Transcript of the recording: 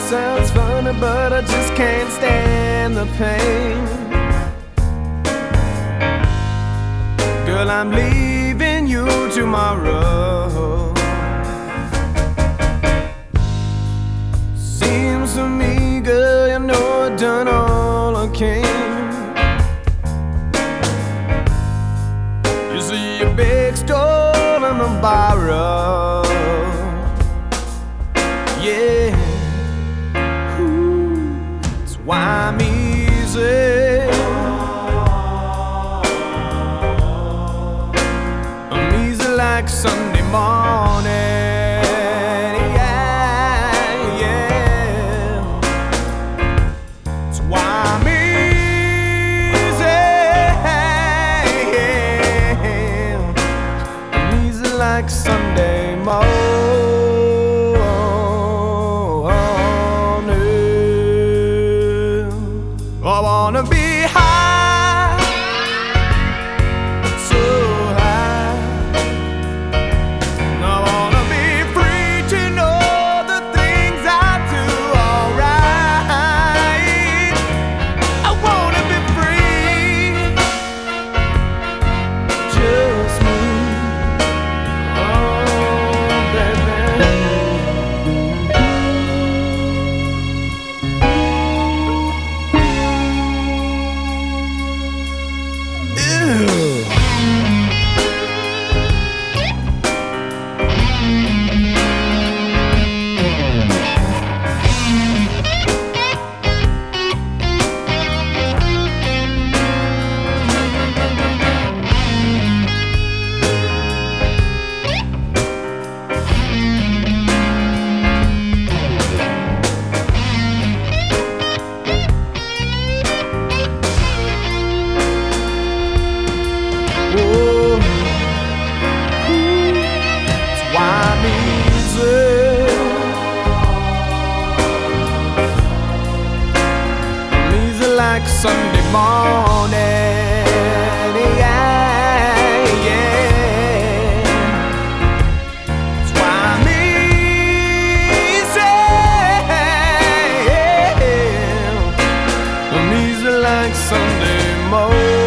sounds funny, but I just can't stand the pain. Girl, I'm leaving you tomorrow. Seems to me, girl, you know I've done all I can. You see, you big stolen and borrow. I'm easy. I'm easy like Sunday morning. Yeah, yeah. Why I'm easy. I'm easy like Sunday morning. Ew. like Sunday morning. Yeah, yeah. That's why I'm easy. I'm easy like Sunday morning.